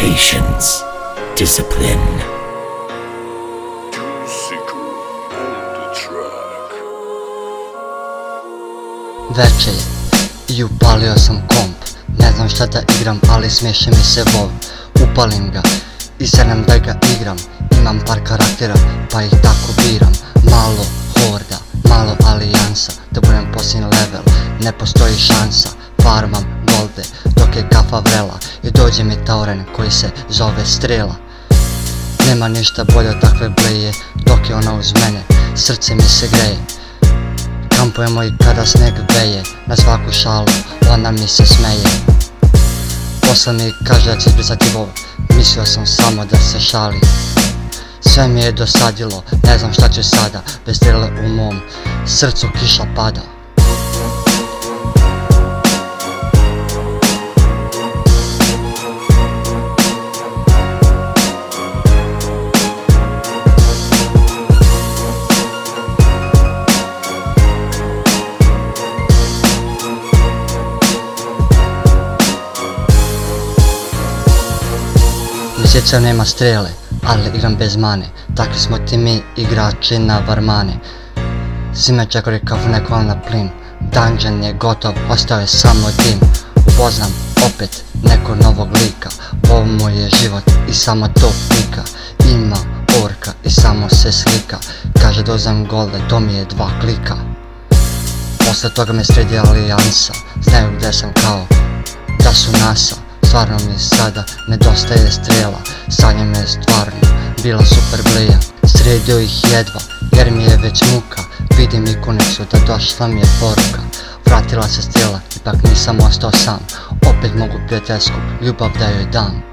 Patience. Discipline. Veče i upalio sam komp Ne znam šta da igram, ali smiješi mi se vol Upalim ga i srnem da ga igram Imam par karaktera, pa ih tako biram Malo horda, malo alijansa Da budem posljednji level, ne postoji šansa Farmam golde, je kafa vrela I dođe mi tauren koji se zove strela. Nema ništa bolje od takve bleje Dok je ona uz mene, srce mi se greje. Kampujemo i kada sneg veje Na svaku šalu, ona mi se smeje. Posle mi kaže da će izbrisati vol Mislio sam samo da se šali. Sve mi je dosadilo, ne znam šta će sada Bez strele u mom srcu kiša pada Mjeseca nema strele, ali igram bez mane. Takvi smo ti mi igrači na varmane. Me čekali kao na plin. Dungeon je gotov, ostao je samo dim. Upoznam opet nekog novog lika. Ovo moj je život i samo to pika. Ima orka i samo se slika. Kaže dozam gole, to mi je dva klika. Posle toga me sredi alijansa. Znaju gdje sam kao da su NASA Stvarno mi sada nedostaje strela Sanja me stvarno bila super blija Sredio ih jedva jer mi je već muka Vidim ikonicu da došla mi je poruka. Vratila se strela, ipak nisam ostao sam Opet mogu prijateljsku ljubav da joj dam